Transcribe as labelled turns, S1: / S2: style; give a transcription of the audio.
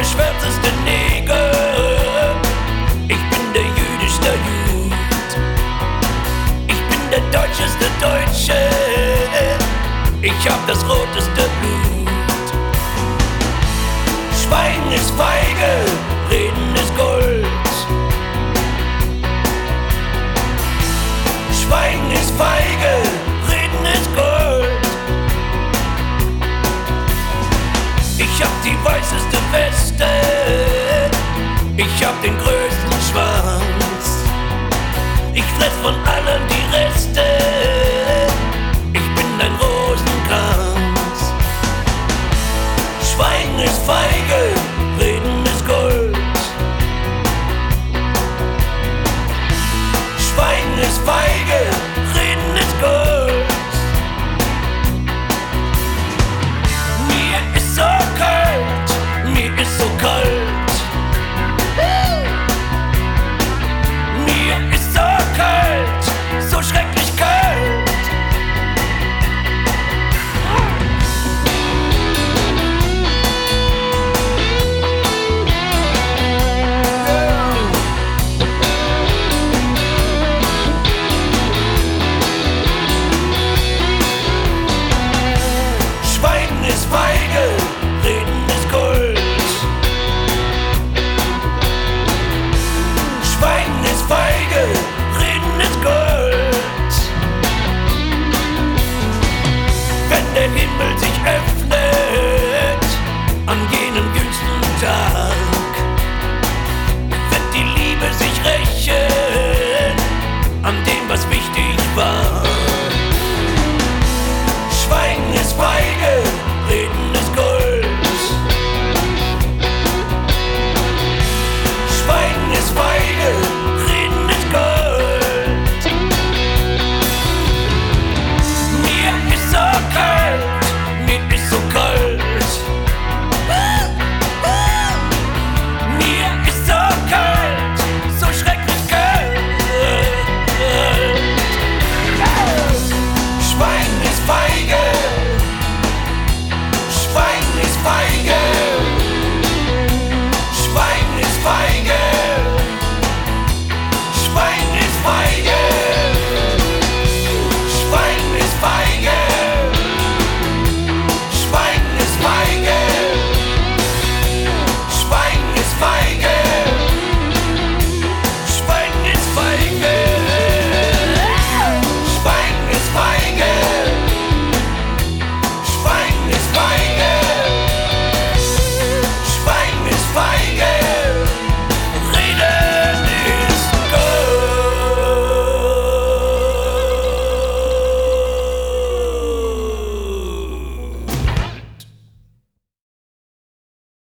S1: der schwärzeste Neger. Ich bin der jüdischste Jud. Ich bin der deutscheste Deutsche. Ich hab das roteste Blut. Schweigen ist feige, reden Ich hab den größten Schwanz. Ich fress von allen die Reste. Ich bin ein Rosenkranz. Schweigen ist feige, reden ist Gold. Schweigen ist feige.